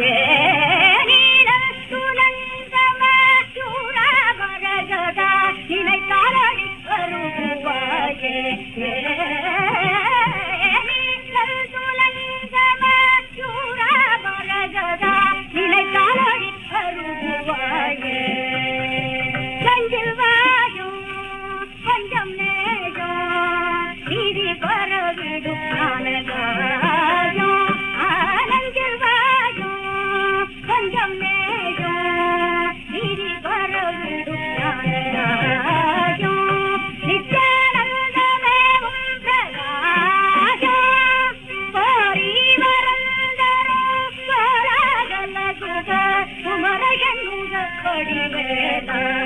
yeah. Amen.